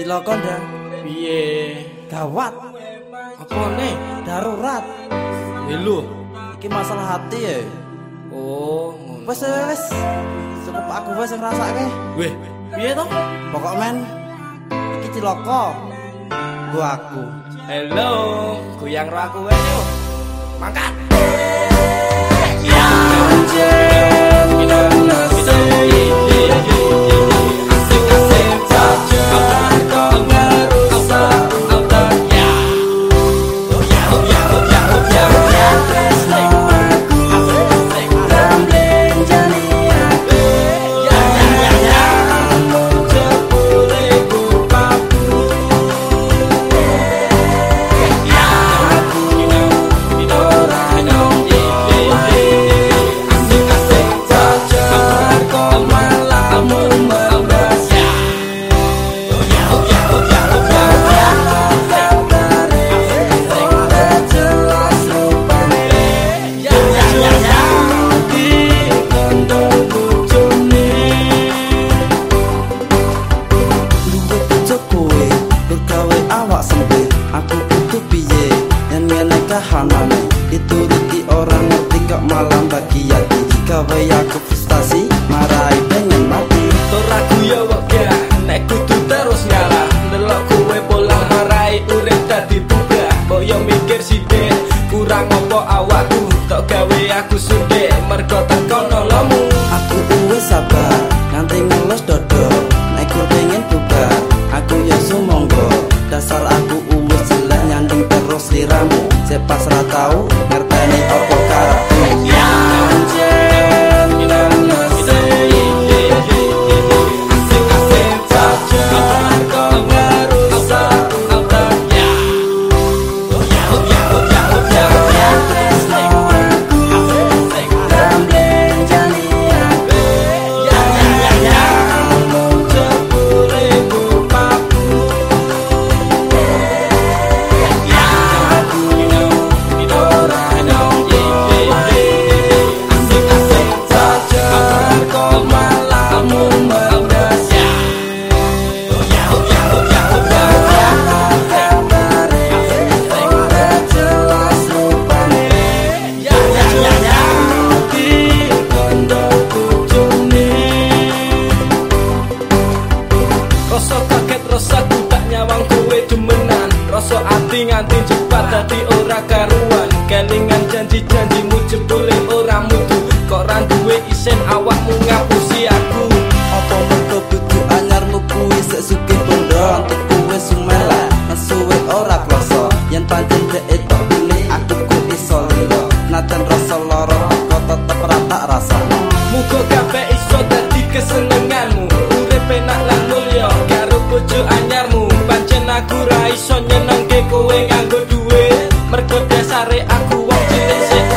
Ciloko ndang. Piye? Gawat. Apa nih? Darurat. Eh, Lho, ini masalah hati ya. Oh, wis wis. Cukup aku wis ngrasake. Weh, piye to? Pokok men ini ciloko. Gua aku. Hello, goyang aku wes yo. Mangkat. tahanan Dituruti orang ketika malam bagi hati Jika aku frustasi marai pengen mati Natal. dadi ora karuan kelingan janji-janji music